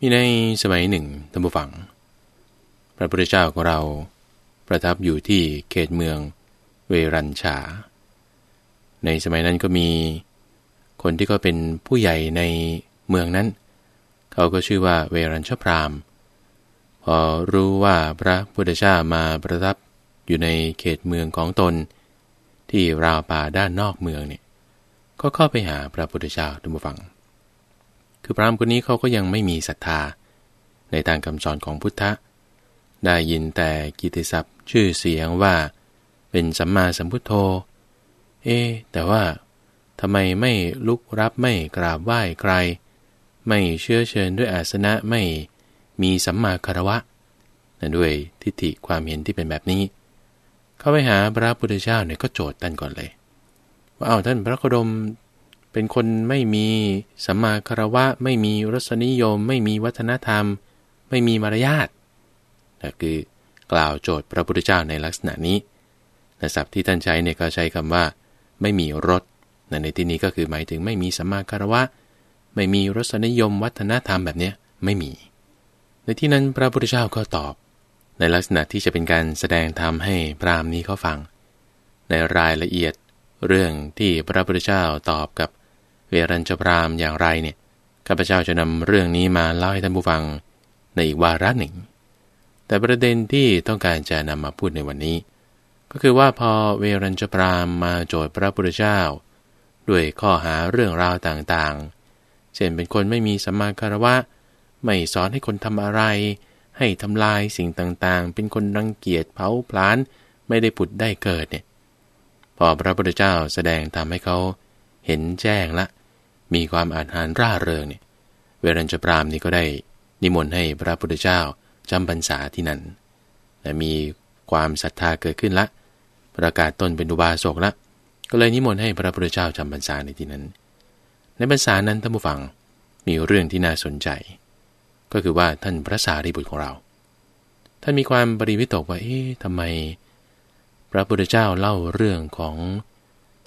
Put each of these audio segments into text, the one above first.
มีในสมัยหนึ่งท่านผู้ฟัง พระพุทธเจ้าของเราประทับอยู่ที่เขตเมืองเวรัญชา ในสมัยนั้นก็มีคนที่ก็เป็นผู้ใหญ่ในเมืองนั้น เขาก็ชื่อว่าเวรัญชพรามพอรู้ว่าพระพุทธเจ้ามาประทับอยู่ในเขตเมืองของตน ที่ราวป่าด้านนอกเมืองเนี่ยก็เข้าไปหาพระพุทธเจ้าท่านผู้ฟัง คือพรามคนนี้เขาก็ยังไม่มีศรัทธา ในทางคำสอนของพุทธะ ได้ยินแต่กิติศัพท์ชื่อเสียงว่า เป็นสัมมาสัมพุทโธ เอ๊แต่ว่าทำไมไม่ลุกรับไม่กราบไหว้ใคร ไม่เชื่อเชิญด้วยอาสนะไม่มีสัมมาคารวะนั่นด้วยทิฏฐิความเห็นที่เป็นแบบนี้ เข้าไปหาพระพุทธเจ้าเนี่ยก็โจทย์ท่านก่อนเลย ว่าเอาท่านพระโคดม เป็นคนไม่มีสัมมาคารวะ ไม่มีรสนิยม ไม่มีวัฒนธรรม ไม่มีมารยาทนั่นคือกล่าวโจทย์พระพุทธเจ้าในลักษณะนี้ในศัพท์ที่ท่านใช้เนี่ยก็ใช้คำว่า ไม่มีรสในที่นี้ก็คือหมายถึงไม่มีสัมมาคารวะ ไม่มีรสนิยม วัฒนธรรมแบบนี้ไม่มี ในที่นั้นพระพุทธเจ้าก็ตอบ ในลักษณะที่จะเป็นการแสดงธรรมให้พรามนี้เขาฟัง ในรายละเอียดเรื่องที่พระพุทธเจ้าตอบกับ เวรัญชพรามอย่างไรเนี่ยข้าพเจ้าจะนำเรื่องนี้มาเล่าให้ท่านผู้ฟังในอีกวาระหนึ่ง แต่ประเด็นที่ต้องการจะนำมาพูดในวันนี้ ก็คือว่าพอเวรัญชพรามมาโจทย์พระพุทธเจ้า ด้วยข้อหาเรื่องราวต่างๆ เช่นเป็นคนไม่มีสัมมาคารวะ ไม่สอนให้คนทำอะไร ให้ทำลายสิ่งต่างๆ เป็นคนรังเกียจเผาพลานไม่ได้ผุดได้เกิดเนี่ยพอพระพุทธเจ้าแสดงทำให้เขาเห็นแจ้งละ มีความอาหารร่าเริงเนี่ยเวรัญจปรามนี่ก็ได้นิมนต์ให้พระพุทธเจ้าจำพรรษาที่นั่นและมีความศรัทธาเกิดขึ้นละ ประกาศตนเป็นอุบาสกละ ก็เลยนิมนต์ให้พระพุทธเจ้าจำพรรษาในที่นั้น ในพรรษานั้นท่านผู้ฟังมีเรื่องที่น่าสนใจ ก็คือว่าท่านพระสารีบุตรของเรา ท่านมีความบริวิตกว่าเอ๊ะทำไม พระพุทธเจ้าเล่าเรื่องของ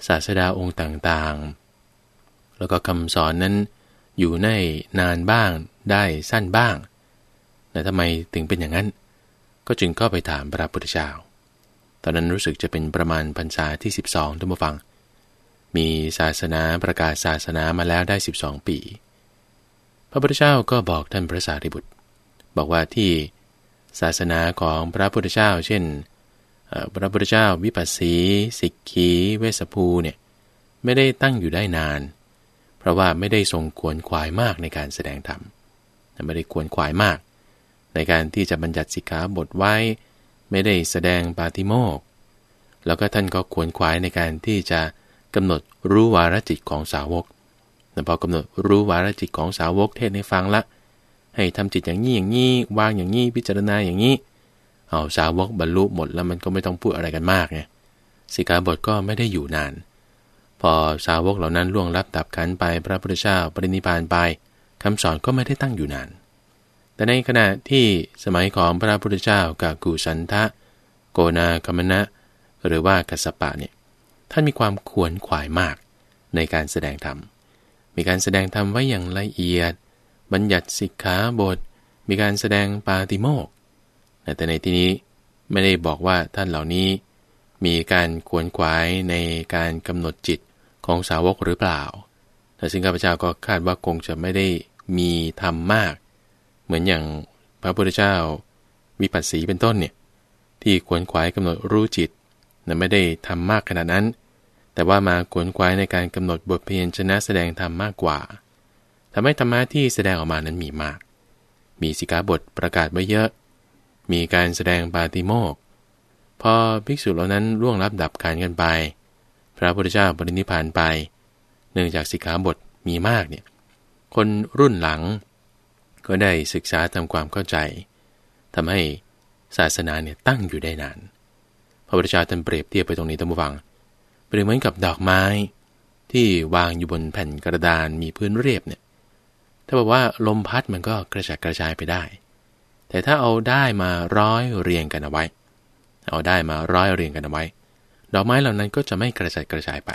ศาสดาองค์ต่างๆ แล้วก็คำสอนนั้นอยู่ในนานบ้างได้สั้นบ้างแต่ทำไมถึงเป็นอย่างนั้น ก็จึงเข้าไปถามพระพุทธเจ้า ตอนนั้นรู้สึกจะเป็นประมาณพรรษาที่ 12ท่านผู้ฟัง มีศาสนาประกาศศาสนามาแล้วได้ 12 ปี พระพุทธเจ้าก็บอกท่านพระสารีบุตร บอกว่าที่ศาสนาของพระพุทธเจ้า เช่น พระพุทธเจ้าวิปัสสี สิกขี เวสภูเนี่ยไม่ได้ตั้งอยู่ได้นาน เพราะว่าไม่ได้ทรงขวนขวายมากในการแสดงธรรมไม่ได้ขวนขวายมาก ในการที่จะบัญญัติสิกขาบทไว้ ไม่ได้แสดงปาติโมกแล้วก็ท่านก็ควรควายในการที่จะกำหนดรู้วาระจิตของสาวกแต่พอกำหนดรู้วาระจิตของสาวกเทศให้ฟังละ ให้ทำจิตอย่างนี้อย่างนี้วางอย่างนี้พิจารณาอย่างนี้ เอาสาวกบรรลุหมดแล้วมันก็ไม่ต้องพูดอะไรกันมากไงสิกขาบทก็ไม่ได้อยู่นาน พอสาวกเหล่านั้นล่วงลับดับขันไปพระพุทธเจ้าปรินิพานไปคำสอนก็ไม่ได้ตั้งอยู่นาน แต่ในขณะที่สมัยของพระพุทธเจ้ากับกุสันทะ โกนากรมณะหรือว่ากัสปะเนี่ยท่านมีความขวนขวายมากในการแสดงธรรม มีการแสดงธรรมไว้อย่างละเอียด บัญญัติสิกขาบท มีการแสดงปาติโมกแต่ในที่นี้ไม่ได้บอกว่าท่านเหล่านี้ มีการขวนขวายในการกำหนดจิต ของสาวกหรือเปล่า แต่ซึ่งข้าพเจ้าก็คาดว่าคงจะไม่ได้มีธรรมมาก เหมือนอย่างพระพุทธเจ้า วิปัสสีเป็นต้นเนี่ยที่ขวนขวายกำหนดรู้จิตนั้นไม่ได้ทำมากขนาดนั้น แต่ว่ามาขวนขวายในการกำหนดบทเพียนชนะแสดงธรรมมากกว่าทำให้ธรรมะที่แสดงออกมานั้นมีมาก มีสิกขาบทประกาศไว้เยอะ มีการแสดงปาติโมกพอภิกษุเหล่านั้นล่วงรับดับการกันไป ระพุทธเจ้าปรินิพานไป เนื่องจากสิกขาบทมีมากเนี่ยคนรุ่นหลัง ก็ได้ศึกษาทำความเข้าใจทำให้ศาสนาเนี่ยตั้งอยู่ได้นาน พระพุทธเจ้าท่านเปรียบเทียบไปตรงนี้ตั้งฟังเปรียบเหมือนกับดอกไม้ ที่วางอยู่บนแผ่นกระดานมีพื้นเรียบเนี่ยถ้าบอกว่าลมพัดมันก็กระจัดกระจายไปได้ แต่ถ้าเอาได้มาร้อยเรียงกันเอาไว้ เอาได้มาร้อยเรียงกันเอาไว้ ดอกไม้เหล่านั้นก็จะไม่กระจัดกระจายไป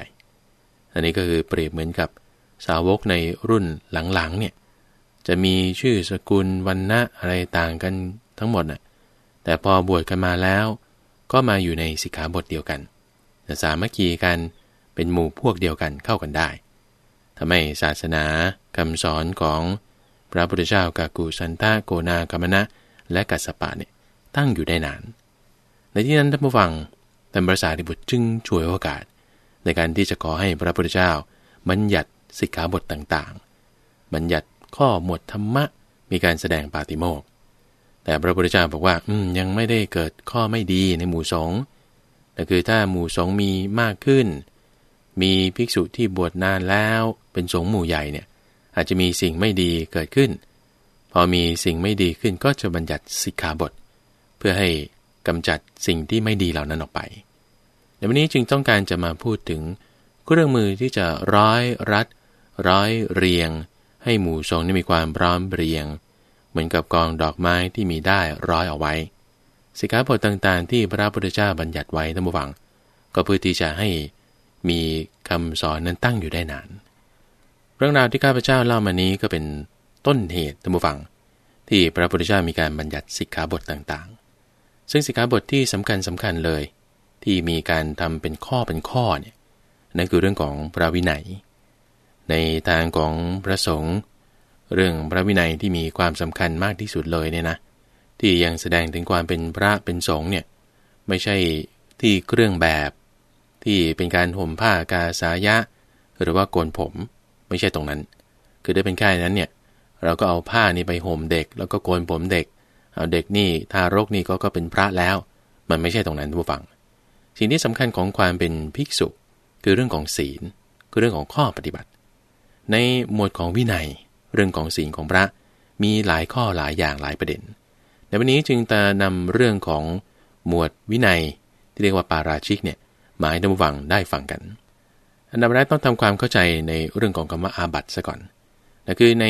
อันนี้ก็คือเปรียบเหมือนกับสาวกในรุ่นหลังๆเนี่ยจะมีชื่อสกุลวันณะอะไรต่างกันทั้งหมดน่ะแต่พอบวชกันมาแล้ว ก็มาอยู่ในสิกขาบทเดียวกันสามัคคีกันเป็นหมู่พวกเดียวกันเข้ากันได้ทำให้ศาสนาคำสอนของพระพุทธเจ้ากากูสันตาโกนากรมณะและกัสสปะเนี่ยตั้งอยู่ได้นาน ในที่นั้นท่านผู้ฟัง ท่านพระสารีบุตรจึงช่วยโอกาส ในการที่จะขอให้พระพุทธเจ้าบัญญัติสิกขาบทต่างๆ บัญญัติข้อหมวดธรรมะมีการแสดงปาติโมกแต่พระพุทธเจ้าบอกว่าอืมยังไม่ได้เกิดข้อไม่ดีในหมู่สงฆ์แต่คือถ้าหมู่สงฆ์มีมากขึ้น มีภิกษุที่บวชนานแล้วเป็นสงฆ์หมู่ใหญ่เนี่ยอาจจะมีสิ่งไม่ดีเกิดขึ้น พอมีสิ่งไม่ดีขึ้นก็จะบัญญัติสิกขาบท เพื่อให้กำจัดสิ่งที่ไม่ดีเหล่านั้นออกไป ในวันนี้จึงต้องการจะมาพูดถึงเครื่องมือที่จะร้อยรัด ร้อยเรียง ให้หมู่ทรงนี้มีความพร้อมเรียง เหมือนกับกองดอกไม้ที่มีได้ร้อยเอาไว้สิกขาบทต่างๆ ที่พระพุทธเจ้าบัญญัติไว้ทั้งหมดก็เพื่อที่จะให้มีคำสอนนั้นตั้งอยู่ได้นาน เรื่องราวที่ข้าพเจ้าเล่ามานี้ก็เป็นต้นเหตุตัมบูฟัง ที่พระพุทธเจ้ามีการบัญญัติสิกขาบทต่างๆ ซึ่งสิกขาบทที่สำคัญสำคัญเลย ที่มีการทำเป็นข้อเป็นข้อเนี่ยนั่นคือเรื่องของพระวินัย ในทางของพระสงฆ์เรื่องพระวินัยที่มีความสำคัญมากที่สุดเลยเนี่ยนะที่ยังแสดงถึงความเป็นพระเป็นสงฆ์เนี่ยไม่ใช่ที่เครื่องแบบ ที่เป็นการห่มผ้ากาสายะ หรือว่าโกนผมไม่ใช่ตรงนั้น คือได้เป็นแค่นั้นเนี่ยเราก็เอาผ้านี้ไปห่มเด็ก แล้วก็โกนผมเด็ก เอาเด็กนี่ทารกนี่ก็ก็เป็นพระแล้ว มันไม่ใช่ตรงนั้นผู้ฟัง สิ่งที่สำคัญของความเป็นภิกษุ คือเรื่องของศีล คือเรื่องของข้อปฏิบัติ ในหมวดของวินัย เรื่องของศีลของพระ มีหลายข้อหลายอย่างหลายประเด็น ในวันนี้จึงจะนำเรื่องของหมวดวินัย ที่เรียกว่าปาราชิกเนี่ยมาให้ท่านผู้ฟังได้ฟังกัน อันดับแรกต้องทำความเข้าใจในเรื่องของคำว่าอาบัตซะก่อนนั่นคือใน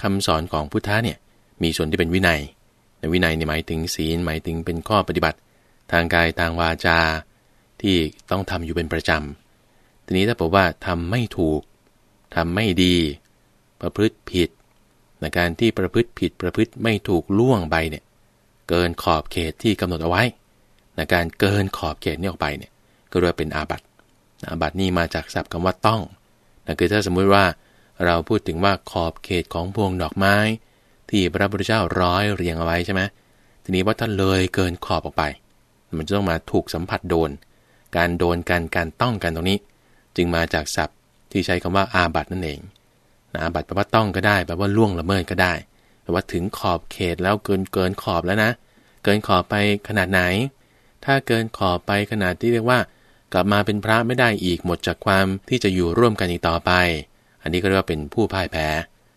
คำสอนของพุทธะเนี่ยมีส่วนที่เป็นวินัยในวินัยนี่หมายถึงศีลหมายถึงเป็นข้อปฏิบัติ ทางกายทางวาจา ที่ต้องทำอยู่เป็นประจำ ทีนี้ถ้าบอกว่าทำไม่ถูกทำไม่ดี ประพฤติผิดในการที่ประพฤติผิดประพฤติไม่ถูกล่วงไปเนี่ยเกินขอบเขตที่กำหนดเอาไว้ในการเกินขอบเขตนี้ออกไปเนี่ยก็เรียกเป็นอาบัติอาบัตินี้มาจากศัพท์คำว่าต้องนั่นคือถ้าสมมุติว่าเราพูดถึงว่าขอบเขตของพวงดอกไม้ ที่พระพุทธเจ้าร้อยเรียงเอาไว้ใช่ไหมทีนี้ว่าถ้าเลยเกินขอบออกไป มันจะต้องมาถูกสัมผัสโดน การโดนกันการต้องกันตรงนี้ จึงมาจากศัพท์ที่ใช้คำว่าอาบัตนั่นเองอาบัตแปลว่าต้องก็ได้แปลว่าล่วงละเมิดก็ได้แปลว่าถึงขอบเขตแล้วเกินเกินขอบแล้วนะ เกินขอบไปขนาดไหน ถ้าเกินขอบไปขนาดที่เรียกว่า กลับมาเป็นพระไม่ได้อีกหมดจากความที่จะอยู่ร่วมกันอีกต่อไป อันนี้ก็เรียกว่าเป็นผู้พ่ายแพ้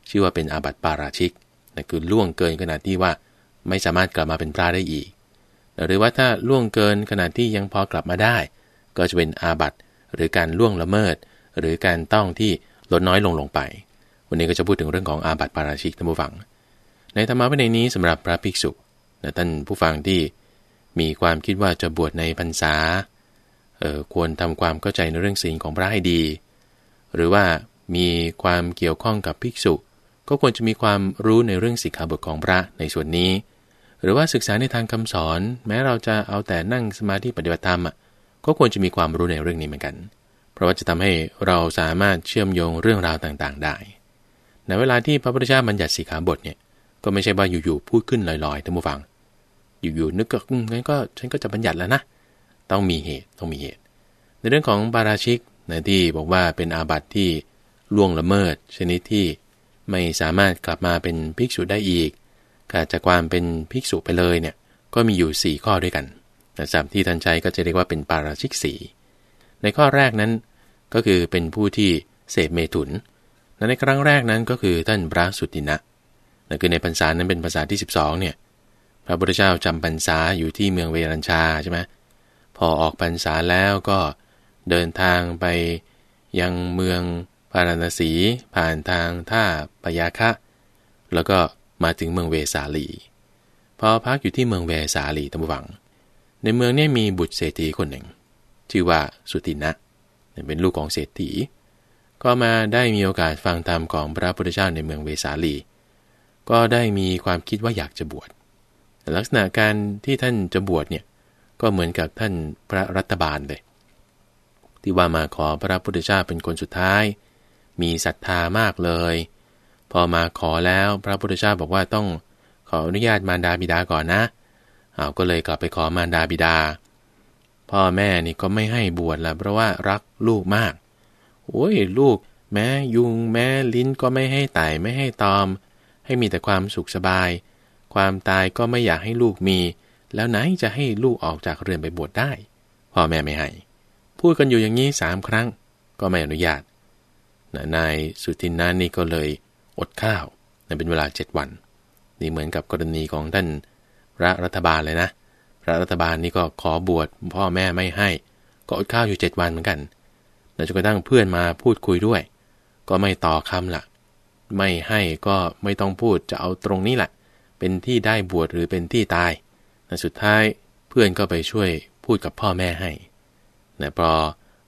ชื่อว่าเป็นอาบัติปาราชิกนั่นคือล่วงเกินขนาดที่ว่า ไม่สามารถกลับมาเป็นพระได้อีก หรือว่าถ้าล่วงเกินขนาดที่ยังพอกลับมาได้ ก็จะเป็นอาบัตหรือการล่วงละเมิด หรือการต้องที่ลดน้อยลงลงไป วันนี้ก็จะพูดถึงเรื่องของอาบัติปาราชิกท่านผู้ฟัง ในธรรมะวินัยนี้สำหรับพระภิกษุท่านผู้ฟังที่มีความคิดว่าจะบวชในพรรษาเออควรทำความเข้าใจในเรื่องศีลของพระให้ดี หรือว่ามีความเกี่ยวข้องกับภิกษุ ก็ควรจะมีความรู้ในเรื่องสิกขาบทของพระในส่วนนี้ หรือว่าศึกษาในทางคำสอน แม้เราจะเอาแต่นั่งสมาธิปฏิบัติธรรมอะ ก็ควรจะมีความรู้ในเรื่องนี้เหมือนกัน เพราะว่าจะทำให้เราสามารถเชื่อมโยงเรื่องราวต่างๆ ได้ ในเวลาที่พระพุทธเจ้าบัญญัติสิกขาบทเนี่ยก็ไม่ใช่ว่าอยู่ๆพูดขึ้นลอยๆท่านผู้ฟัง อยู่ๆนึกก็งั้นก็ฉันก็จะบัญญัติแล้วนะ ต้องมีเหตุต้องมีเหตุ ในเรื่องของบาราชิกนะที่บอกว่าเป็นอาบัติที่ล่วงละเมิด ชนิดที่ไม่สามารถกลับมาเป็นภิกษุได้อีกขาดจากความเป็นภิกษุไปเลยเนี่ยก็มีอยู่ 4 ข้อด้วยกัน แต่สามที่ท่านใช้ก็จะเรียกว่าเป็นปาราชิกสีในข้อแรกนั้นก็คือเป็นผู้ที่เสพเมถุน และในครั้งแรกนั้นก็คือท่านพระสุตินะนั่นคือในพรรษานั้นเป็นภาษาที่ 12เนี่ยพระพุทธเจ้าจำพรรษาอยู่ที่เมืองเวรัญชาใช่ไหมพอออกพรรษาแล้วก็เดินทางไปยังเมืองพาราณสี ผ่านทางท่าปยาคะ แล้วก็มาถึงเมืองเวสาลี พอพักอยู่ที่เมืองเวสาลีตั้งวัง ในเมืองนี้มีบุตรเศรษฐีคนหนึ่ง ชื่อว่าสุตินะเป็นลูกของเศรษฐี ก็มาได้มีโอกาสฟังธรรมของพระพุทธเจ้าในเมืองเวสาลี ก็ได้มีความคิดว่าอยากจะบวชลักษณะการที่ท่านจะบวชเนี่ยก็เหมือนกับท่านพระรัตบาลเลย ที่ว่ามาขอพระพุทธเจ้าเป็นคนสุดท้าย มีศรัทธามากเลย พอมาขอแล้วพระพุทธเจ้าบอกว่าต้องขออนุญาตมารดาบิดาก่อนนะเอาก็เลยกลับไปขอมารดาบิดา พ่อแม่นี่ก็ไม่ให้บวชละเพราะว่ารักลูกมาก โอ้ยลูก แม้ยุงแม้ลิ้นก็ไม่ให้ไต่ไม่ให้ตอม ให้มีแต่ความสุขสบาย ความตายก็ไม่อยากให้ลูกมี แล้วไหนจะให้ลูกออกจากเรือนไปบวชได้ พ่อแม่ไม่ให้ พูดกันอยู่อย่างนี้สามครั้ง ก็ไม่อนุญาตนายสุทินนานี่ก็เลยอดข้าวในเป็นเวลาเจ็ดวัน นี่เหมือนกับกรณีของท่าน พระรัฐบาลเลยนะ พระรัฐบาลนี่ก็ขอบวชพ่อแม่ไม่ให้ ก็อดข้าวอยู่เจ็ดวันเหมือนกันแล้วจนกระทั่งเพื่อนมาพูดคุยด้วย ก็ไม่ต่อคำละไม่ให้ก็ไม่ต้องพูดจะเอาตรงนี้แหละ เป็นที่ได้บวชหรือเป็นที่ตายแต่สุดท้ายเพื่อนก็ไปช่วยพูดกับพ่อแม่ให้นะพอ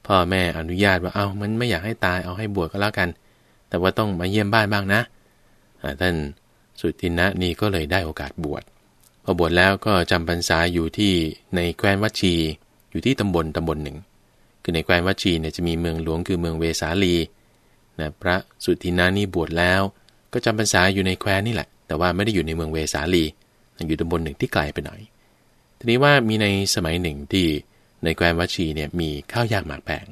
พ่อแม่อนุญาตว่าเอา้ามันไม่อยากให้ตายเอาให้บวชก็แล้วกัน แต่ว่าต้องมาเยี่ยมบ้านบ้างนะท่านสุทินะนี่ก็เลยได้โอกาสบวช พอบวชแล้วก็จำพรรษาอยู่ที่ในแคว้นวัชี อยู่ที่ตำบลตำบลหนึ่ง คือในแคว้นวัชีเนี่ยจะมีเมืองหลวงคือเมืองเวสาลีนะพระสุทินานี่บวชแล้วก็จำพรรษาอยู่ในแคว้นนี่แหละ แต่ว่าไม่ได้อยู่ในเมืองเวสาลี อยู่ตำบลหนึ่งที่ไกลไปหน่อย ทีนี้ว่ามีในสมัยหนึ่งที่ในแคว้นวัชีเนี่ยมีข้าวยากหมากแพง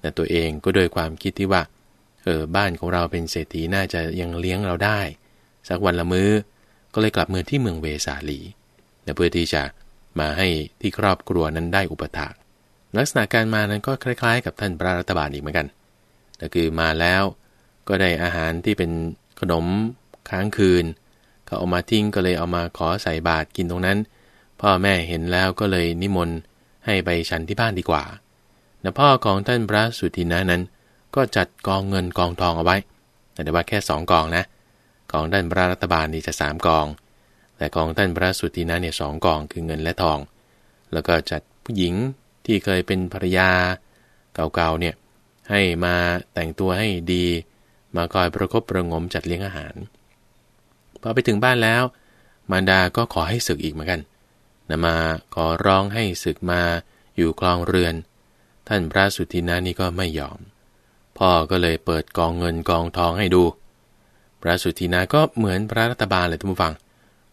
แต่ตัวเองก็โดยความคิดที่ว่า เออบ้านของเราเป็นเศรษฐีน่าจะยังเลี้ยงเราได้ สักวันละมือ้อ ก็เลยกลับเมืองที่เมืองเวสาลีเพื่อที่จะมาให้ที่ครอบครัวนั้นได้อุปถากลักษณะการมานั้นก็คล้าย ๆ กับท่านพระรัฐบาลอีกเหมือนกันแต่คือมาแล้วก็ได้อาหารที่เป็นขนมค้างคืน เขาเอามาทิ้งก็เลยเอามาขอใส่บาตรกินตรงนั้น พ่อแม่เห็นแล้วก็เลยนิมนต์ให้ไปฉันที่บ้านดีกว่าแต่พ่อของท่านพระสุทินะนั้น ก็จัดกองเงินกองทองเอาไว้ แต่ว่าแค่สองกองนะ กองท่านพระรัฐบาลนี่จะสามกอง แต่กองท่านพระสุทินะเนี่ยสองกองคือเงินและทอง แล้วก็จัดผู้หญิงที่เคยเป็นภรรยาเก่าๆเนี่ยให้มาแต่งตัวให้ดี มาคอยประคบประงมจัดเลี้ยงอาหารพอไปถึงบ้านแล้ว มารดาก็ขอให้ศึกอีกเหมือนกันนะมาขอร้องให้ศึกมาอยู่คลองเรือน ท่านพระสุทินานี่ก็ไม่ยอม พ่อก็เลยเปิดกองเงินกองทองให้ดู พระสุทินาก็เหมือนพระรัตบาลเลยทุกผู้ฟัง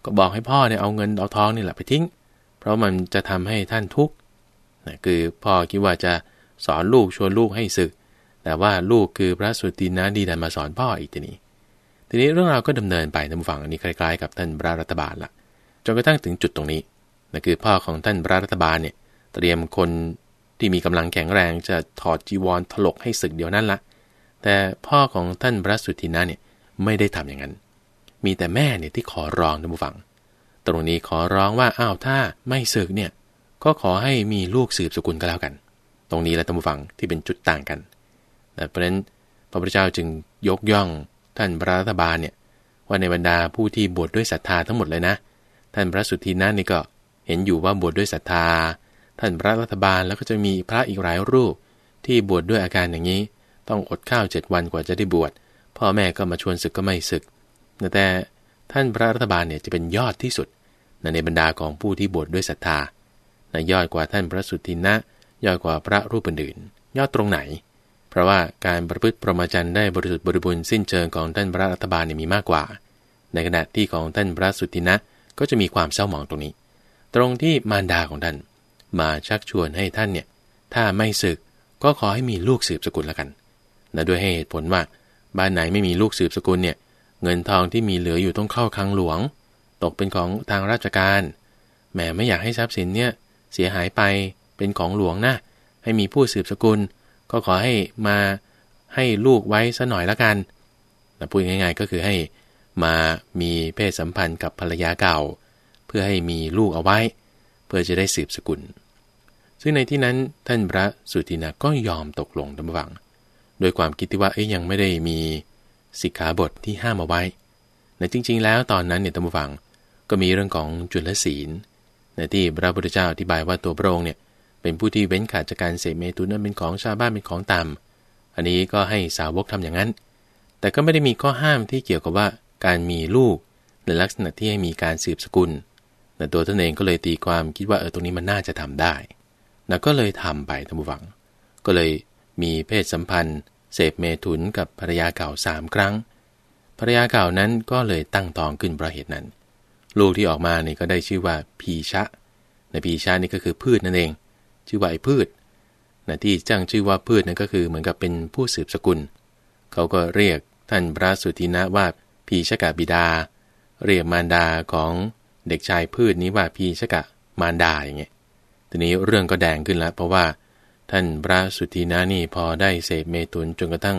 ก็บอกให้พ่อเนี่ยเอาเงินเอาทองนี่แหละไปทิ้ง เพราะมันจะทำให้ท่านทุกข์นะคือพ่อคิดว่าจะสอนลูกชวนลูกให้ศึก แต่ว่าลูกคือพระสุตินะดีดันมาสอนพ่ออีกทีนี้ ทีนี้เรื่องราวก็ดำเนินไปท่างฝั่งอันนี้คล้ายๆกับท่านพระรัฐบาลละจนกระทั่งถึงจุดตรงนี้นั่นคือพ่อของท่านพระรัฐบาลเนี่ยเตรียมคนที่มีกำลังแข็งแรงจะถอดจีวรถลกให้ศึกเดียวนั่นละแต่พ่อของท่านพระสุตินะเนี่ย ไม่ได้ทำอย่างนั้น มีแต่แม่เนี่ยที่ขอร้องท่านผู้ฟัง ตรงนี้ขอร้องว่าอ้าวถ้าไม่ศึกเนี่ยก็ขอให้มีลูกสืบสกุลก็แล้วกัน ตรงนี้แหละท่านผู้ฟังที่เป็นจุดต่างกันแต่เพราะนั้นพระพุทธเจ้าจึงยกย่องท่านพระรัฐบาลเนี่ยว่าในบรรดาผู้ที่บวชดด้วยศรัทธาทั้งหมดเลยนะ ท่านพระสุทีนั่นนี่ก็เห็นอยู่ว่าบวชดด้วยศรัทธา ท่านพระรัฐบาลแล้วก็จะมีพระอีกหลายรูป ที่บวชดด้วยอาการอย่างนี้ ต้องอดข้าวเจ็ดวันกว่าจะได้บวช พ่อแม่ก็มาชวนศึกก็ไม่ศึก แต่ท่านพระรัฐบาลเนี่ยจะเป็นยอดที่สุดในบรรดาของผู้ที่บวชดด้วยศรัทธานะยอดกว่าท่านพระสุทินะ ยอดกว่าพระรูปอื่นยอดตรงไหน เพราะว่าการประพฤติปรมาจันได้บริสุทธิ์บริบูรณ์สิ้นเชิงของท่านพระรัฐบาลเนี่ยมีมากกว่า ในขณะที่ของท่านพระสุทินะก็จะมีความเศร้าหมองตรงนี้ ตรงที่มารดาของท่าน มาชักชวนให้ท่านเนี่ยถ้าไม่ศึกก็ขอให้มีลูกสืบสกุลละกันนะด้วยให้เหตุผลว่า บ้านไหนไม่มีลูกสืบสกุลเนี่ย เงินทองที่มีเหลืออยู่ต้องเข้าคลังหลวง ตกเป็นของทางราชการแหมไม่อยากให้ทรัพย์สินเนี่ยเสียหายไปเป็นของหลวงนะ ให้มีผู้สืบสกุล ก็ขอให้มาให้ลูกไว้ซะหน่อยละกันนะพูดง่าย ๆ ก็คือให้มามีเพศสัมพันธ์กับภรรยาเก่า เพื่อให้มีลูกเอาไว้ เพื่อจะได้สืบสกุล ซึ่งในที่นั้นท่านพระสุตินาก็ยอมตกลงทั้งฝัง โดยความคิดที่ว่าเอ้ยยังไม่ได้มีสิกขาบทที่ห้ามเอาไว้แต่จริง ๆ แล้วตอนนั้นเนี่ยตั้งฝังก็มีเรื่องของจุลศีลในที่พระพุทธเจ้าอธิบายว่าตัวพระองค์เนี่ยเป็นผู้ที่เว้นขาดจากการเสพเมตุนั้นเป็นของชาวบ้านเป็นของต่ำอันนี้ก็ให้สาวกทำอย่างนั้น แต่ก็ไม่ได้มีข้อห้ามที่เกี่ยวกับว่าการมีลูกในลักษณะที่ให้มีการสืบสกุล แต่ตัวท่านเองก็เลยตีความคิดว่าเออตรงนี้มันน่าจะทำได้นะก็เลยทำไปท่านผู้ฟัง ก็เลย มีเพศสัมพันธ์ เสพเมถุนกับภรรยาเก่าสามครั้งภรรยาเก่านั้นก็เลยตั้งท้องขึ้นเพราะเหตุนั้น ลูกที่ออกมานี่ก็ได้ชื่อว่าพีชะในพีชะนี่ก็คือพืชนั่นเอง ชื่อว่าไอ้พืชนะที่จ้างชื่อว่าพืชนั่นก็คือเหมือนกับเป็นผู้สืบสกุล เขาก็เรียกท่านพระสุทินะว่าพีชกะบิดา เรียกมารดาของเด็กชายพืชนี้ว่าพีชกะมารดาอย่างเงี้ยทีนี้เรื่องก็แดงขึ้นแล้วเพราะว่า ท่านพระสุทินานี่พอได้เสพเมตุนจนกระทั่ง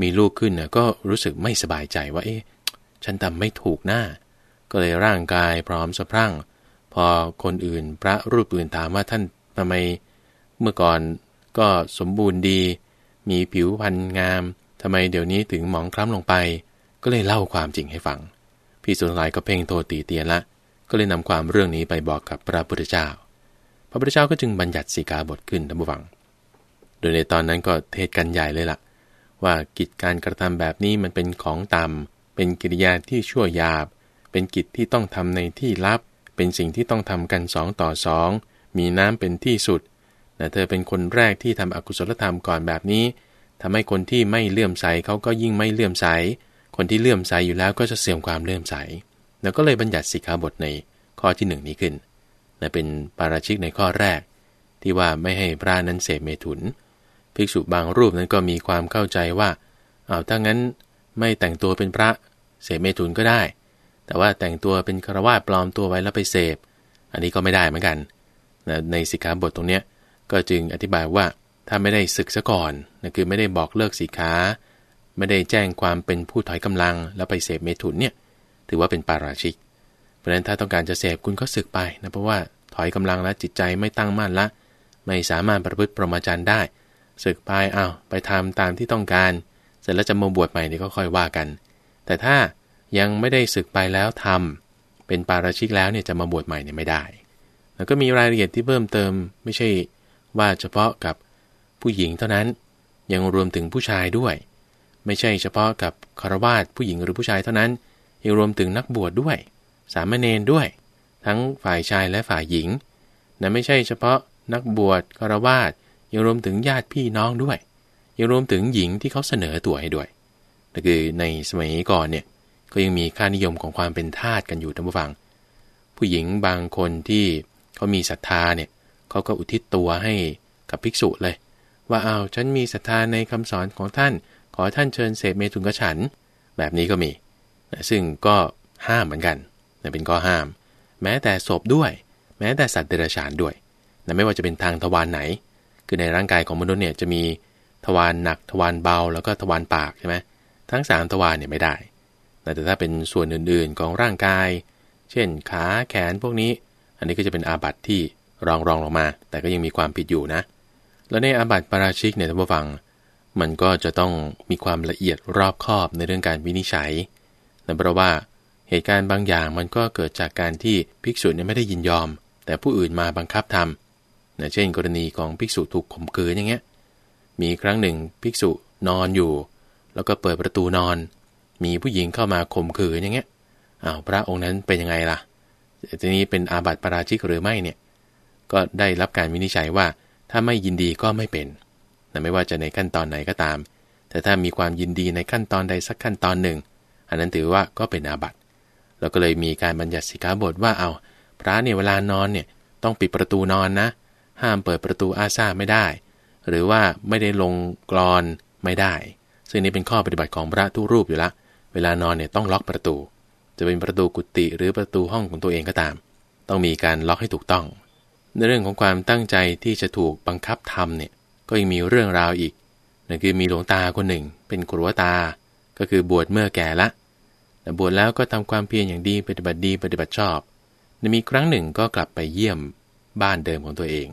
มีลูกขึ้นนะก็รู้สึกไม่สบายใจว่า เอ๊ะ ฉันทำไม่ถูกหน้า ก็เลยร่างกายพร้อมสะพรั่ง พอคนอื่นพระรูปอื่นถามว่าท่านทำไม เมื่อก่อนก็สมบูรณ์ดี มีผิวพรรณงามทำไมเดี๋ยวนี้ถึงหมองคล้ำลงไป ก็เลยเล่าความจริงให้ฟังพี่สุนทรก็เพ่งโทษตีเตียนละ ก็เลยนำความเรื่องนี้ไปบอกกับพระพุทธเจ้า พระพุทธเจ้าก็จึงบัญญัติสีกาบทขึ้นท่านผู้ฟัง โดยในตอนนั้นก็เทศกันใหญ่เลยละ่ะ ว่ากิจการกระทำแบบนี้มันเป็นของต่ำเป็นกิริยาที่ชั่วยาบ เป็นกิจที่ต้องทำในที่ลับ เป็นสิ่งที่ต้องทำกันสองต่อสองมีน้ำเป็นที่สุดแต่เธอเป็นคนแรกที่ทำอกุศลธรรมก่อนแบบนี้ทำให้คนที่ไม่เลื่อมใสเขาก็ยิ่งไม่เลื่อมใส คนที่เลื่อมใสอยู่แล้วก็จะเสื่อมความเลื่อมใส แล้วก็เลยบัญญัติสิกขาบทในข้อที่หนึ่งนี้ขึ้นนะเป็นปาราชิกในข้อแรก ที่ว่าไม่ให้พระนั้นเสพเมถุน ภิกษุบางรูปนั้นก็มีความเข้าใจว่าเอาถ้างั้นไม่แต่งตัวเป็นพระ เสพเมถุนก็ได้ แต่ว่าแต่งตัวเป็นคารวะปลอมตัวไว้แล้วไปเสพ อันนี้ก็ไม่ได้เหมือนกันนะในสิกขาบทตรงนี้ก็จึงอธิบายว่าถ้าไม่ได้ศึกซะก่อนนะคือไม่ได้บอกเลิกสิกขาไม่ได้แจ้งความเป็นผู้ถอยกำลัง แล้วไปเสพเมถุนเนี่ยถือว่าเป็นปาราชิก เพราะฉะนั้นถ้าต้องการจะเสพคุณก็สึกไปนะเพราะว่าถอยกำลังแล้วจิตใจไม่ตั้งมั่นละ ไม่สามารถประพฤติปรมาจารย์ได้ สึกไปอา้าวไปทำตามที่ต้องการ เสร็จแล้วจะมาบวชใหม่นี่ก็ค่อยว่ากัน แต่ถ้ายังไม่ได้ศึกไปแล้วทำเป็นปาราชิกแล้วเนี่ยจะมาบวชใหม่เนี่ยไม่ได้ แล้วก็มีรายละเอียดที่เพิ่มเติมไม่ใช่ว่าเฉพาะกับผู้หญิงเท่านั้น ยังรวมถึงผู้ชายด้วย ไม่ใช่เฉพาะกับคารวาสผู้หญิงหรือผู้ชายเท่านั้น ยังรวมถึงนักบวชดด้วย สามเณรด้วย ทั้งฝ่ายชายและฝ่ายหญิงนะไม่ใช่เฉพาะนักบวชคารวาส ยังรวมถึงญาติพี่น้องด้วย ยังรวมถึงหญิงที่เขาเสนอตัวให้ด้วยนั่คือในสมัยก่อนเนี่ยก็ยังมีค่านิยมของความเป็นทาสกันอยู่ท่านผู้ฟัง ผู้หญิงบางคนที่เขามีศรัทธาเนี่ยเขาก็อุทิศตัวให้กับภิกษุเลย ว่าเอาฉันมีศรัทธาในคำสอนของท่าน ขอท่านเชิญเสพเมตุนกฉัน แบบนี้ก็มีซึ่งก็ห้ามเหมือนกันเป็นข้อห้าม แม้แต่ศพด้วย แม้แต่สัตว์เดรัจฉานด้วยนะไม่ว่าจะเป็นทางทวารไหน คือในร่างกายของมนุษย์เนี่ยจะมีทวารหนักทวารเบาแล้วก็ทวารปากใช่ไหมทั้งสามทวารเนี่ยไม่ได้ แต่ถ้าเป็นส่วนอื่นๆของร่างกาย เช่นขาแขนพวกนี้ อันนี้ก็จะเป็นอาบัติที่รองรองลงมา แต่ก็ยังมีความผิดอยู่นะ แล้วในอาบัติปราชิกเนี่ยท่านผู้ฟัง มันก็จะต้องมีความละเอียดรอบคอบในเรื่องการวินิจฉัยนะเพราะว่าเหตุการณ์บางอย่างมันก็เกิดจากการที่ภิกษุเนี่ยไม่ได้ยินยอม แต่ผู้อื่นมาบังคับทำ นะเช่น กรณีของภิกษุถูกข่มขืนอย่างเงี้ย มีครั้งหนึ่งภิกษุนอนอยู่ แล้วก็เปิดประตูนอน มีผู้หญิงเข้ามาข่มขืนอย่างเงี้ยอ้าวพระองค์นั้นเป็นยังไงล่ะ ทีนี้เป็นอาบัติปราชิกหรือไม่เนี่ย ก็ได้รับการวินิจฉัยว่าถ้าไม่ยินดีก็ไม่เป็นแต่ไม่ว่าจะในขั้นตอนไหนก็ตาม แต่ถ้ามีความยินดีในขั้นตอนใดสักขั้นตอนหนึ่ง อันนั้นถือว่าก็เป็นอาบัติเราก็เลยมีการบัญญัติสิกขาบทว่าเอาพระเนี่ยเวลานอนเนี่ยต้องปิดประตูนอนนะ ห้ามเปิดประตูอาซาไม่ได้ หรือว่าไม่ได้ลงกรอนไม่ได้ ซึ่งนี้เป็นข้อปฏิบัติของพระทุรูปอยู่ละ เวลานอนเนี่ยต้องล็อกประตู จะเป็นประตูกุฏิหรือประตูห้องของตัวเองก็ตาม ต้องมีการล็อกให้ถูกต้อง ในเรื่องของความตั้งใจที่จะถูกบังคับทำเนี่ยก็ยังมีเรื่องราวอีกนั่นคือมีหลวงตาคนหนึ่ง เป็นกรัวตา ก็คือบวชเมื่อแก่ละแต่บวชแล้วก็ทำความเพียรอย่างดีปฏิบัติดีปฏิบัติชอบในมีครั้งหนึ่งก็กลับไปเยี่ยมบ้านเดิมของตัวเอง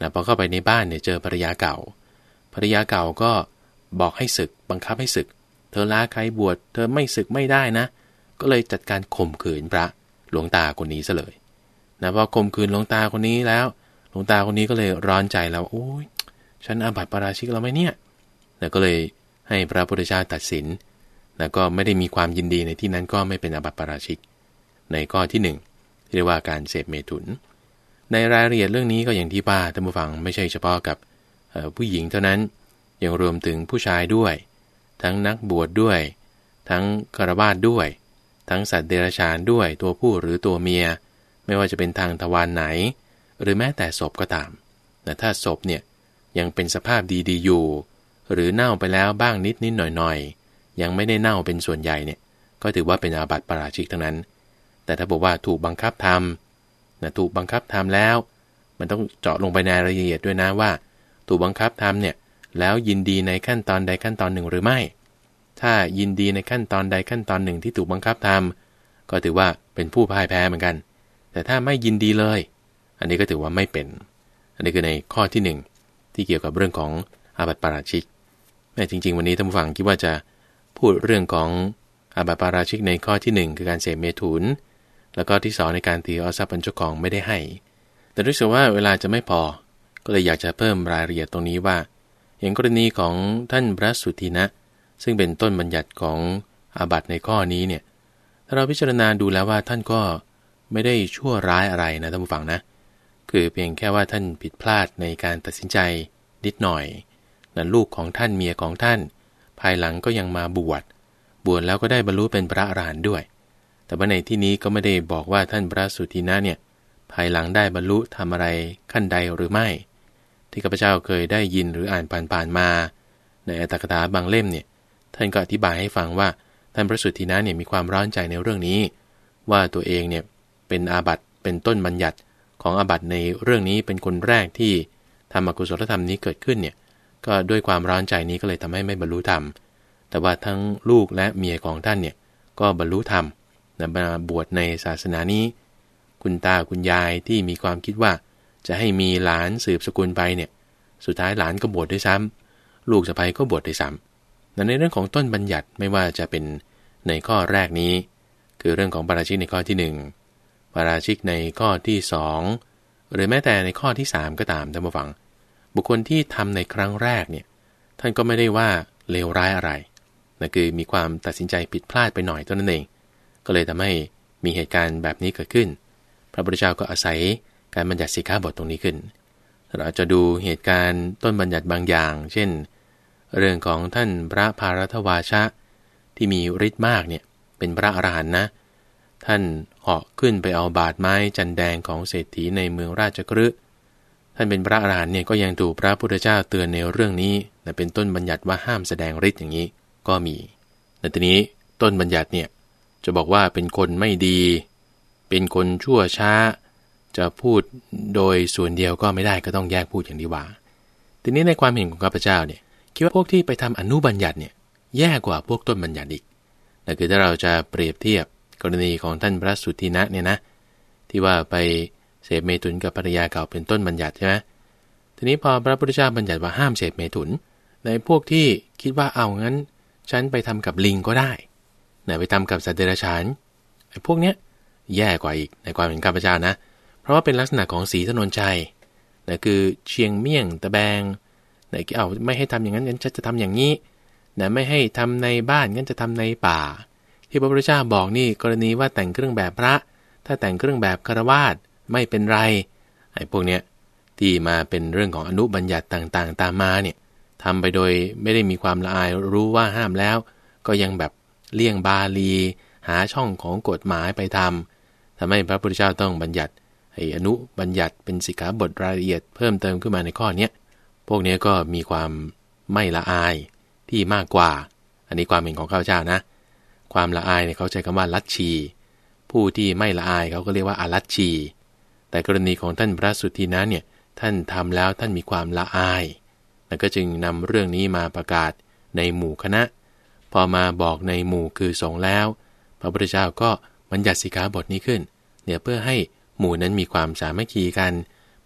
นะพอเข้าไปในบ้านเนี่ยเจอภรรยาเก่า ภรรยาเก่าก็บอกให้ศึก บังคับให้ศึก เธอลาใครบวช เธอไม่ศึกไม่ได้นะ ก็เลยจัดการข่มขืนพระหลวงตาคนนี้ซะเลยนะพอข่มขืนหลวงตาคนนี้แล้ว หลวงตาคนนี้ก็เลยร้อนใจแล้วโอ้ยฉันอาบัติปราชิกแล้วไหมเนี่ยแล้วก็เลยให้พระพุทธเจ้าตัดสิน แล้วก็ไม่ได้มีความยินดีในที่นั้นก็ไม่เป็นอาบัติปราชิก ในข้อที่1ที่เรียกว่าการเสพเมถุน ในรายละเอียดเรื่องนี้ก็อย่างที่ป้าท่านผู้ฟังไม่ใช่เฉพาะกับผู้หญิงเท่านั้นยังรวมถึงผู้ชายด้วย ทั้งนักบวชดด้วย ทั้งคารวาสด้วย ทั้งสัตว์เดรัจฉานด้วยตัวผู้หรือตัวเมีย ไม่ว่าจะเป็นทางทวารไหน หรือแม้แต่ศพก็ตามแต่ถ้าศพเนี่ยยังเป็นสภาพดีๆอยู่ หรือเน่าไปแล้วบ้างนิดนิดหน่อยๆ ยังไม่ได้เน่าเป็นส่วนใหญ่เนี่ยก็ถือว่าเป็นอาบัติปราชิกทั้งนั้น แต่ถ้าบอกว่าถูกบังคับทำ นะถูกบังคับทำแล้ว มันต้องเจาะลงไปในรายละเอียดด้วยนะว่า ถูกบังคับทำเนี่ยแล้วยินดีในขั้นตอนใดขั้นตอนหนึ่งหรือไม่ ถ้ายินดีในขั้นตอนใดขั้นตอนหนึ่งที่ถูกบังคับทำก็ถือว่าเป็นผู้พ่ายแพ้เหมือนกัน แต่ถ้าไม่ยินดีเลย อันนี้ก็ถือว่าไม่เป็น อันนี้คือในข้อที่ 1 ที่เกี่ยวกับเรื่องของอาบัติปาราชิกแม่จริง ๆ วันนี้ท่านผู้ฟังคิดว่าจะพูดเรื่องของอาบัติปาราชิกในข้อที่ 1 คือการเสพเมถุน แล้วก็ที่2ในการตีอทรัพย์บรรจุของไม่ได้ให้ แต่รู้สึกว่าเวลาจะไม่พอ ก็เลยอยากจะเพิ่มรายละเอียดตรงนี้ว่า อย่างกรณีของท่านพระสุทินะ ซึ่งเป็นต้นบัญญัติของอาบัตในข้อนี้เนี่ย ถ้าเราพิจารณาดูแล้วว่าท่านก็ไม่ได้ชั่วร้ายอะไรนะท่านผู้ฟังนะ คือเพียงแค่ว่าท่านผิดพลาดในการตัดสินใจนิดหน่อยนั่นลูกของท่านเมียของท่าน ภายหลังก็ยังมาบวช บวชแล้วก็ได้บรรลุเป็นพระอรหันต์ด้วย แต่ว่าในที่นี้ก็ไม่ได้บอกว่าท่านพระสุทินะเนี่ยภายหลังได้บรรลุทำอะไรขั้นใดหรือไม่ ที่ข้าพเจ้าเคยได้ยินหรืออ่านผ่านๆมา ในอัตถกถาบางเล่มเนี่ยท่านก็อธิบายให้ฟังว่าท่านพระสุทธินะเนี่ยมีความร้อนใจในเรื่องนี้ ว่าตัวเองเนี่ยเป็นอาบัตเป็นต้นบัญญัติของอาบัตในเรื่องนี้เป็นคนแรกที่ทำอกุศลธรรมนี้เกิดขึ้นเนี่ยก็ด้วยความร้อนใจนี้ก็เลยทำให้ไม่บรรลุธรรม แต่ว่าทั้งลูกและเมียของท่านเนี่ยก็บรรลุธรรม มาบวชในศาสนานี้ คุณตาคุณยายที่มีความคิดว่า จะให้มีหลานสืบสกุลไปเนี่ย สุดท้ายหลานก็บวชด้วยซ้ำลูกสะใภ้ก็บวชด้วยซ้ำในเรื่องของต้นบัญญัติไม่ว่าจะเป็นในข้อแรกนี้ คือเรื่องของปาราชิกในข้อที่ 1ปาราชิกในข้อที่ 2 หรือแม้แต่ในข้อที่ 3 ก็ตามท่านผู้ฟัง บุคคลที่ทำในครั้งแรกเนี่ยท่านก็ไม่ได้ว่าเลวร้ายอะไรนั่นคือมีความตัดสินใจผิดพลาดไปหน่อยตัวนั้นเอง ก็เลยทำให้มีเหตุการณ์แบบนี้เกิดขึ้น พระพุทธเจ้าก็อาศัยการบัญญัติสิกขาบทตรงนี้ขึ้น เราจะดูเหตุการณ์ต้นบัญญัติบางอย่าง เช่น เรื่องของท่านพระภารัตวาชะ ที่มีฤทธิ์มากเนี่ยเป็นพระอรหันต์นะ ท่านเหาะขึ้นไปเอาบาดไม้จันแดงของเศรษฐีในเมืองราชกฤห์ท่านเป็นพระอรหันต์เนี่ยก็ยังถูกพระพุทธเจ้าเตือนในเรื่องนี้แต่เป็นต้นบัญญัติว่าห้ามแสดงฤทธิ์อย่างนี้ก็มีในทีนี้ต้นบัญญัติเนี่ย จะบอกว่าเป็นคนไม่ดี เป็นคนชั่วช้า จะพูดโดยส่วนเดียวก็ไม่ได้ก็ต้องแยกพูดอย่างดีว่า ทีนี้ในความเห็นของข้าพเจ้าเนี่ยคิดว่าพวกที่ไปทำอนุบัญญัติเนี่ยแย่กว่าพวกต้นบัญญัติอีกแต่คือถ้าเราจะเปรียบเทียบกรณีของท่านพระสุทินะเนี่ยนะ ที่ว่าไปเสพเมถุนกับภรรยาเก่าเป็นต้นบัญญัติใช่ไหมทีนี้พอพระพุทธเจ้าบัญญัติว่าห้ามเสพเมถุน ในพวกที่คิดว่าเอางั้น ฉันไปทำกับลิงก็ได้ ไหนไปทำกับสัตว์เดรัจฉานไอ้พวกเนี้ยแย่กว่าอีกในความเห็นข้าพเจ้านะ เพราะว่าเป็นลักษณะของสีถนนชัยนะคือเชียงเมี่ยงตะแบงไหนเอาไม่ให้ทำอย่างนั้นงั้นจะทำอย่างนี้นะไม่ให้ทำในบ้านงั้นจะทำในป่า ที่พระพุทธเจ้าบอกนี่กรณีว่าแต่งเครื่องแบบพระ ถ้าแต่งเครื่องแบบคารวาสไม่เป็นไรไอ้พวกเนี้ยที่มาเป็นเรื่องของอนุบัญญัติต่างๆ ตามมาเนี่ยทำไปโดยไม่ได้มีความละอายรู้ว่าห้ามแล้ว ก็ยังแบบ เลี่ยงบาลี หาช่องของกฎหมายไปทำทำให้พระพุทธเจ้าต้องบัญญัติไอ้อนุบัญญัติเป็นสิกขาบทรายละเอียดเพิ่มเติมขึ้นมาในข้อนี้พวกนี้ก็มีความไม่ละอายที่มากกว่า อันนี้ความเห็นของข้าเจ้านะ ความละอายเนี่ยเขาใช้คำว่าลัทชี ผู้ที่ไม่ละอายเขาก็เรียกว่าอาลัทชี แต่กรณีของท่านพระสุทีนะเนี่ยท่านทำแล้วท่านมีความละอาย แล้วก็จึงนำเรื่องนี้มาประกาศในหมู่คณะ พอมาบอกในหมู่คือสงแล้ว พระพุทธเจ้าก็บัญญัติสิกขาบทนี้ขึ้น เนี่ยเพื่อให้หมู่นั้นมีความสามัคคีกัน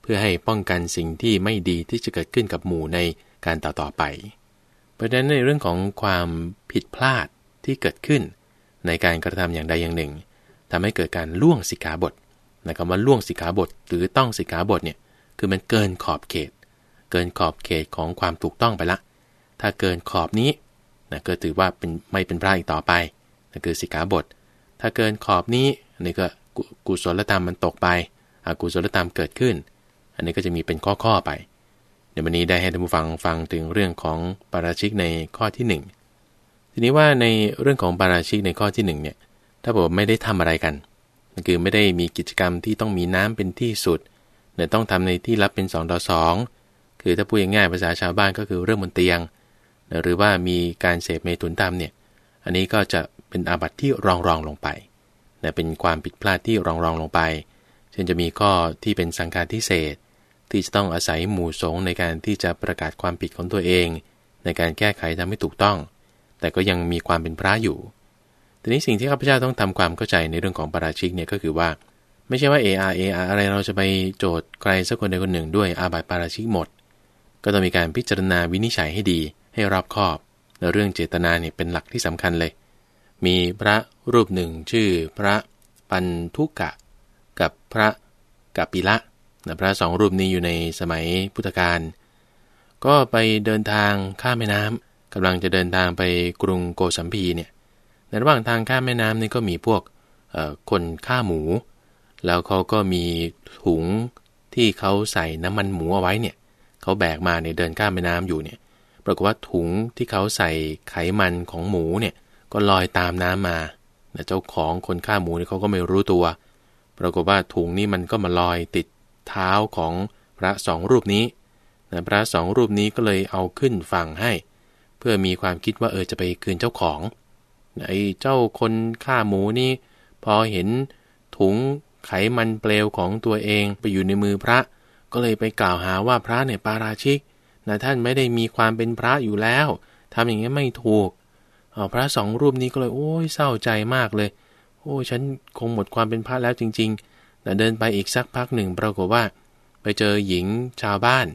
เพื่อให้ป้องกันสิ่งที่ไม่ดีที่จะเกิดขึ้นกับหมู่ในการต่อต่อไป เพราะฉะนั้นในเรื่องของความผิดพลาดที่เกิดขึ้น ในการกระทำอย่างใดอย่างหนึ่งทำให้เกิดการล่วงสิกขาบทนะคำว่าล่วงสิกขาบทหรือต้องสิกขาบทเนี่ยคือมันเกินขอบเขต เกินขอบเขตของความถูกต้องไปละ ถ้าเกินขอบนี้ นะก็ถือว่าเป็นไม่เป็นพระอีกต่อไปนั่นคือสิกขาบท ถ้าเกินขอบนี้อันนี้ก็กุศลธรรมมันตกไปอกุศลธรรมเกิดขึ้น อันนี้ก็จะมีเป็นข้อๆไปเดี๋ยววันนี้ได้ให้ท่านผู้ฟังฟังถึงเรื่องของปาราชิกในข้อที่ 1 ทีนี้ว่าในเรื่องของปาราชิกในข้อที่1เนี่ยถ้าบอกไม่ได้ทำอะไรกันคือไม่ได้มีกิจกรรมที่ต้องมีน้ำเป็นที่สุดเนี่ยต้องทำในที่รับเป็น2ต่อ2คือถ้าพูดง่ายๆภาษาชาวบ้านก็คือเรื่องบนเตียง หรือว่ามีการเสพเมตุนตามเนี่ย อันนี้ก็จะเป็นอาบัติที่รองรองลงไปนะเป็นความผิดพลาดที่รองรองลงไป เช่นจะมีข้อที่เป็นสังการทิเศษ ที่จะต้องอาศัยหมู่สงในการที่จะประกาศความผิดของตัวเอง ในการแก้ไขทำให้ถูกต้อง แต่ก็ยังมีความเป็นพระอยู่ ทีนี้สิ่งที่ข้าพเจ้าต้องทำความเข้าใจในเรื่องของปราชิกเนี่ยก็คือว่า ไม่ใช่ว่าเออาเออาอะไรเราจะไปโจทย์ใครสักคนใดคนหนึ่งด้วยอาบัติปาราชิกหมด ก็ต้องมีการพิจารณาวินิจฉัยให้ดี ให้รอบคอบเรื่องเจตนาเนี่ยเป็นหลักที่สำคัญเลย มีพระรูปหนึ่งชื่อพระปันทุกะ กับพระกัปปิละนะพระสองรูปนี้อยู่ในสมัยพุทธกาลก็ไปเดินทางข้ามแม่น้ำกำลังจะเดินทางไปกรุงโกสัมพีเนี่ยในระหว่างทางข้ามแม่น้ำนี่ก็มีพวกคนฆ่าหมู แล้วเขาก็มีถุงที่เขาใส่น้ำมันหมูเอาไว้เนี่ยเขาแบกมาเนี่ยเดินข้ามแม่น้ำอยู่เนี่ย ปรากฏว่าถุงที่เขาใส่ไขมันของหมูเนี่ยก็ลอยตามน้ำมาเจ้าของคนฆ่าหมูนี่เขาก็ไม่รู้ตัว ปรากฏว่าถุงนี้มันก็มาลอยติดเท้าของพระสองรูปนี้นะพระสองรูปนี้ก็เลยเอาขึ้นฝั่งให้ เพื่อมีความคิดว่าเออจะไปคืนเจ้าของไอ้เจ้าคนฆ่าหมูนี่ พอเห็นถุงไขมันเปลวของตัวเองไปอยู่ในมือพระ ก็เลยไปกล่าวหาว่าพระเนี่ยปาราชิก นะท่านไม่ได้มีความเป็นพระอยู่แล้วทำอย่างนี้ไม่ถูกเอพระสองรูปนี้ก็เลย โอ้ยเศร้าใจมากเลย โอ้ฉันคงหมดความเป็นพระแล้วจริงๆแต่เดินไปอีกสักพักหนึ่งปรากฏว่า ไปเจอหญิงชาวบ้าน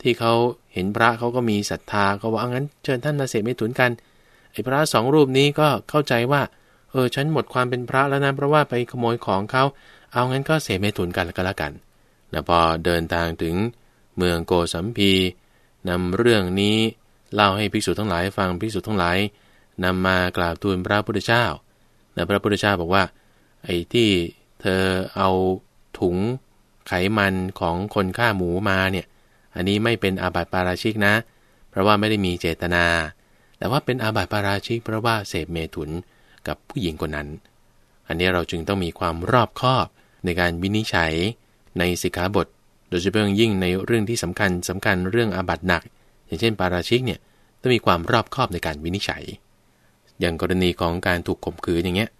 ที่เขาเห็นพระเขาก็มีศรัทธาเขาว่างั้นเชิญท่านมาเสพไม่ถุนกันไอ้พระสองรูปนี้ก็เข้าใจว่าเออฉันหมดความเป็นพระแล้วนะเพราะว่าไปขโมยของเขาเอางั้นก็เสพไม่ถุนกันแล้วก็แล้วกันแล้วพอเดินทางถึงเมืองโกสัมพี นำเรื่องนี้เล่าให้ภิกษุทั้งหลายฟังภิกษุทั้งหลายนำมากราบทูลพระพุทธเจ้าแต่พระพุทธเจ้าบอกว่า ไอ้ที่เธอเอาถุงไขมันของคนฆ่าหมูมาเนี่ย อันนี้ไม่เป็นอาบัติปาราชิกนะ เพราะว่าไม่ได้มีเจตนา แต่ว่าเป็นอาบัติปาราชิกเพราะว่าเสพเมถุนกับผู้หญิงคนนั้น อันนี้เราจึงต้องมีความรอบคอบในการวินิจฉัยในสิกขาบท โดยเฉพาะยิ่งในเรื่องที่สำคัญสำคัญเรื่องอาบัติหนัก อย่างเช่น ปาราชิกเนี่ยต้องมีความรอบคอบในการวินิจฉัย อย่างกรณีของการถูกข่มขืนอย่างเงี้ย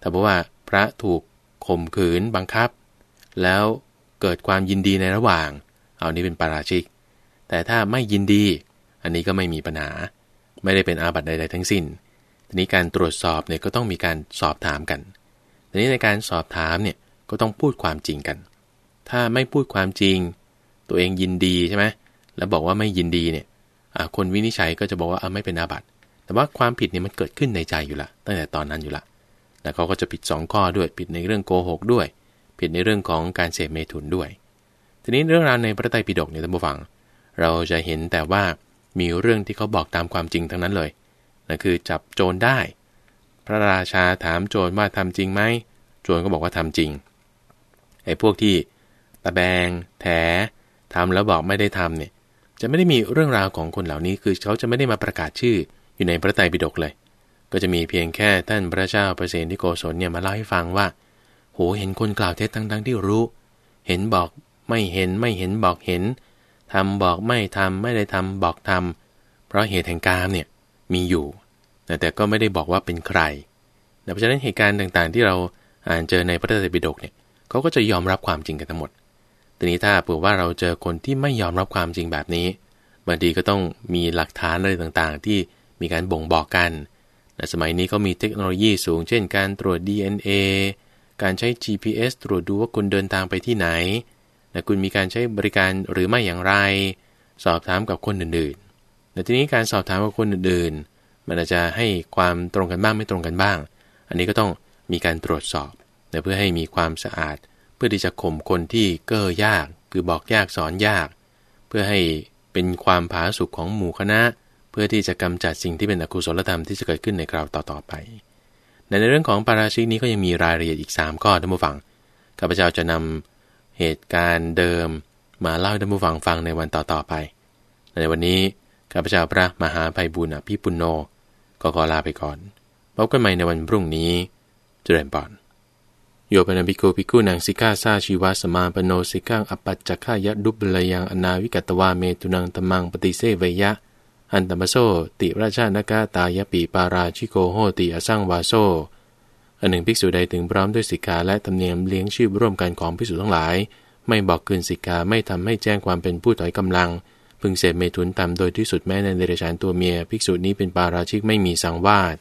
ถ้าบอกว่าพระถูกข่มขืนบังคับ แล้วเกิดความยินดีในระหว่าง เอานี้เป็นปาราชิก แต่ถ้าไม่ยินดี อันนี้ก็ไม่มีปัญหา ไม่ได้เป็นอาบัติใดๆทั้งสิ้น ทีนี้การตรวจสอบเนี่ยก็ต้องมีการสอบถามกัน ทีนี้ในการสอบถามเนี่ยก็ต้องพูดความจริงกัน ถ้าไม่พูดความจริง ตัวเองยินดีใช่ไหมแล้วบอกว่าไม่ยินดีเนี่ยคนวินิจฉัยก็จะบอกว่าไม่เป็นอาบัติ แต่ว่าความผิดเนี่ยมันเกิดขึ้นในใจอยู่ละตั้งแต่ตอนนั้นอยู่ละแล้วเขาก็จะผิด 2 ข้อด้วยผิดในเรื่องโกหกด้วย ผิดในเรื่องของการเสพเมถุนด้วย ทีนี้เรื่องราวในพระไตรปิฎกเนี่ยท่านผู้ฟัง เราจะเห็นแต่ว่ามีเรื่องที่เขาบอกตามความจริงทั้งนั้นเลยนั่นคือจับโจรได้ พระราชาถามโจรว่าทำจริงไหมโจรก็บอกว่าทำจริงไอ้พวกที่ ตะแบง แถทำแล้วบอกไม่ได้ทำเนี่ย จะไม่ได้มีเรื่องราวของคนเหล่านี้ คือเขาจะไม่ได้มาประกาศชื่ออยู่ในพระไตรปิฎกเลย ก็จะมีเพียงแค่ท่านพระเจ้าประเสนที่โกศลเนี่ยมาเล่าให้ฟังว่า โหเห็นคนกล่าวเท็จทั้งๆที่รู้ เห็นบอกไม่เห็นไม่เห็นบอกเห็นทำบอกไม่ทำไม่ได้ทำบอกทำเพราะเหตุแห่งการเนี่ยมีอยู่แต่แต่ก็ไม่ได้บอกว่าเป็นใครเพราะฉะนั้นเหตุการณ์ต่างๆ ที่เราอ่านเจอในพระไตรปิฎกเนี่ยเขาก็จะยอมรับความจริงกันทั้งหมด ทีนี้ถ้าเผื่อว่าเราเจอคนที่ไม่ยอมรับความจริงแบบนี้บางทีก็ต้องมีหลักฐานอะไรต่างๆ ที่มีการบ่งบอกกันแต่สมัยนี้เขามีเทคโนโลยีสูง เช่น การตรวจ DNA การใช้ GPS ตรวจดูว่าคุณเดินทางไปที่ไหนนะคุณมีการใช้บริการหรือไม่อย่างไร สอบถามกับคนอื่นๆแต่ทีนี้การสอบถามกับคนอื่นๆ มันอาจจะให้ความตรงกันบ้างไม่ตรงกันบ้าง อันนี้ก็ต้องมีการตรวจสอบเพื่อให้มีความสะอาด พื่อที่จะข่มคนที่เก้อยาก คือบอกยากสอนยาก เพื่อให้เป็นความผาสุกของหมู่คณะ เพื่อที่จะกำจัดสิ่งที่เป็นอกุศลธรรมที่จะเกิดขึ้นในคราวต่อๆไปในในเรื่องของปาราชิกนี้ก็ยังมีรายละเอียดอีก 3 ข้อท่านผู้ฟังข้าพเจ้าจะนำเหตุการณ์เดิมมาเล่าให้ท่านผู้ฟังฟังในวันต่อๆไป ในวันนี้ข้าพเจ้าพระมหาภัยบุญอภิปุโนก็ขอลาไปก่อนพบกันใหม่ในวันพรุ่งนี้เจริญปอน โยปนาบิโกปิกุนังสิกาซาชีวาสมาปโนสิกังอปัจจคายะดุบลยังอนาวิกตวาเมตุนังตมังปฏิเสวยะ อันตมโซติราชานกาตายปีปาราชิโกโหติอสังวาโซอันหนึ่งภิกษุใดถึงพร้อมด้วยสิกขาและธรรมเนียมเลี้ยงชีพร่วมกันของภิกษุทั้งหลาย ไม่บอกคืนสิกขาไม่ทำให้แจ้งความเป็นผู้ถอยกำลัง พึงเสพเมถุนตามโดยที่สุดแม้ในเดรัจฉานตัวเมียภิกษุนี้เป็นปาราชิกไม่มีสังวาส